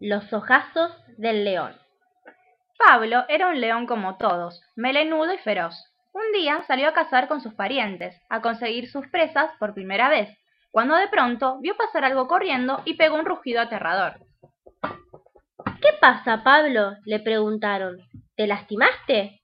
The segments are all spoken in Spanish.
Los ojazos del león. Pablo era un león como todos, melenudo y feroz. Un día salió a cazar con sus parientes, a conseguir sus presas por primera vez, cuando de pronto vio pasar algo corriendo y pegó un rugido aterrador. ¿Qué pasa, Pablo? le preguntaron. ¿Te lastimaste?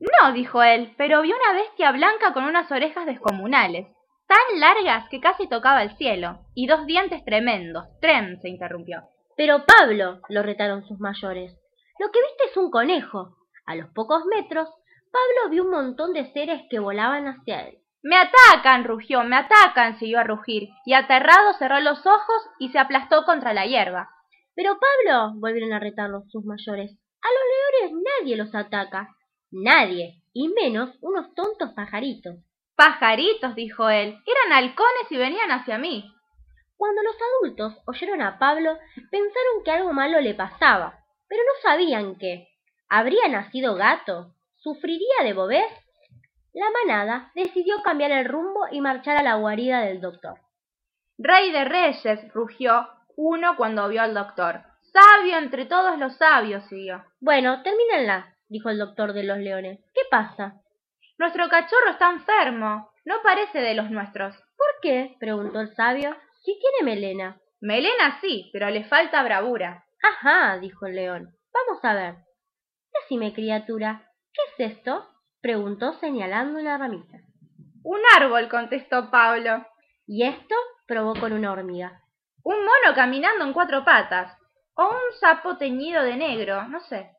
No, dijo él, pero vi una bestia blanca con unas orejas descomunales, tan largas que casi tocaba el cielo, y dos dientes tremendos. Tren, se interrumpió. Pero Pablo, lo retaron sus mayores, lo que viste es un conejo. A los pocos metros, Pablo vio un montón de seres que volaban hacia él. Me atacan, rugió, me atacan, siguió a rugir, y aterrado cerró los ojos y se aplastó contra la hierba. Pero Pablo, volvieron a retarlo sus mayores, a los leones nadie los ataca. Nadie, y menos unos tontos pajaritos. Pajaritos, dijo él, eran halcones y venían hacia mí. Cuando los adultos oyeron a Pablo, pensaron que algo malo le pasaba, pero no sabían qué. ¿Habría nacido gato? ¿Sufriría de bobés? La manada decidió cambiar el rumbo y marchar a la guarida del doctor. Rey de reyes, rugió uno cuando vio al doctor. Sabio entre todos los sabios, siguió. Bueno, termínenla, dijo el doctor de los leones. ¿Qué pasa? Nuestro cachorro está enfermo. No parece de los nuestros. ¿Por qué? preguntó el sabio. Si tiene melena. Melena sí, pero le falta bravura. Ajá, dijo el león. Vamos a ver. Decime, criatura, ¿qué es esto? preguntó señalando una ramita. Un árbol, contestó Pablo. ¿Y esto? probó con una hormiga. Un mono caminando en cuatro patas. O un sapo teñido de negro, no sé.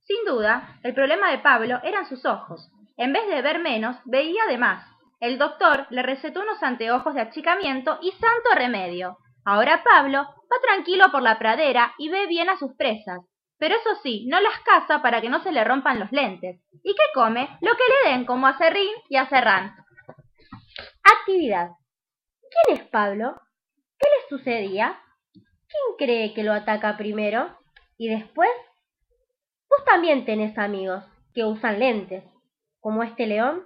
Sin duda, el problema de Pablo eran sus ojos. En vez de ver menos, veía de más. El doctor le recetó unos anteojos de achicamiento y santo remedio. Ahora Pablo va tranquilo por la pradera y ve bien a sus presas. Pero eso sí, no las caza para que no se le rompan los lentes. ¿Y qué come? Lo que le den, como a Serrín y a Serrán. Actividad. ¿Quién es Pablo? ¿Qué le sucedía? ¿Quién cree que lo ataca primero? ¿Y después? Vos también tenés amigos que usan lentes como este león